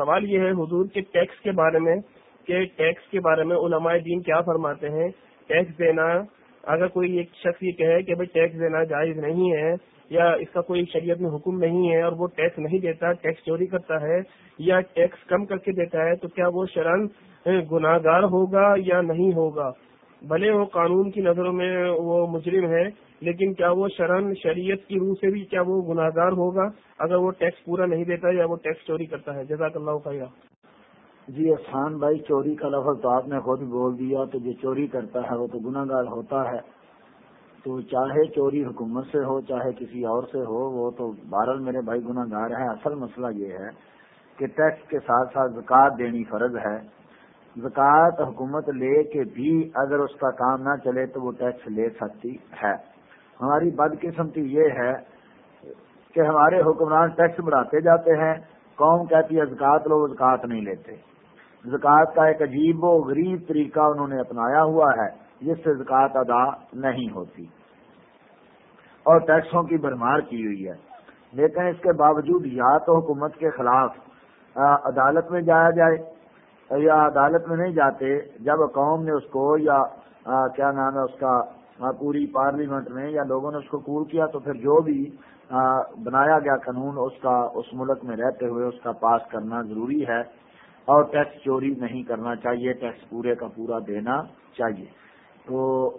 سوال یہ ہے حضور کے ٹیکس کے بارے میں کہ ٹیکس کے بارے میں علماء دین کیا فرماتے ہیں؟ ٹیکس دینا، اگر کوئی ایک شخص یہ کہے کہ بھائی ٹیکس دینا جائز نہیں ہے یا اس کا کوئی شریعت میں حکم نہیں ہے اور وہ ٹیکس نہیں دیتا، ٹیکس چوری کرتا ہے یا ٹیکس کم کر کے دیتا ہے، تو کیا وہ شرن گناہ گار ہوگا یا نہیں ہوگا؟ بھلے وہ قانون کی نظروں میں وہ مجرم ہے، لیکن کیا وہ شرن شریعت کی روح سے بھی کیا وہ گناہ گار ہوگا اگر وہ ٹیکس پورا نہیں دیتا یا وہ ٹیکس چوری کرتا ہے؟ جزاک اللہ خیرہ جی احسان بھائی، چوری کا لفظ تو آپ نے خود بول دیا، تو جو چوری کرتا ہے وہ تو گناہ گار ہوتا ہے۔ تو چاہے چوری حکومت سے ہو، چاہے کسی اور سے ہو، وہ تو بہرحال میرے بھائی گناہ گار ہے اصل مسئلہ یہ ہے کہ ٹیکس کے ساتھ ساتھ زکوٰۃ دینی فرض ہے۔ زکوٰۃ حکومت لے کے بھی اگر اس کا کام نہ چلے تو وہ ٹیکس لے سکتی ہے۔ ہماری بدقسمتی یہ ہے کہ ہمارے حکمران ٹیکس بڑھاتے جاتے ہیں، قوم کہتی ہے زکوٰۃ لو زکوٰۃ نہیں لیتے۔ زکوٰۃ کا ایک عجیب و غریب طریقہ انہوں نے اپنایا ہوا ہے، جس سے زکوٰۃ ادا نہیں ہوتی۔ اور ٹیکسوں کی بھرمار کی ہوئی ہے۔ لیکن اس کے باوجود یا تو حکومت کے خلاف عدالت میں جایا جائے یا عدالت میں نہیں جاتے، جب قوم نے اس کو یا کیا نام ہے اس کا پوری پارلیمنٹ میں یا لوگوں نے اس کو قبول کیا تو پھر جو بھی بنایا گیا قانون اس کا، اس ملک میں رہتے ہوئے اس کا پاس کرنا ضروری ہے اور ٹیکس چوری نہیں کرنا چاہیے، ٹیکس پورے کا پورا دینا چاہیے۔ تو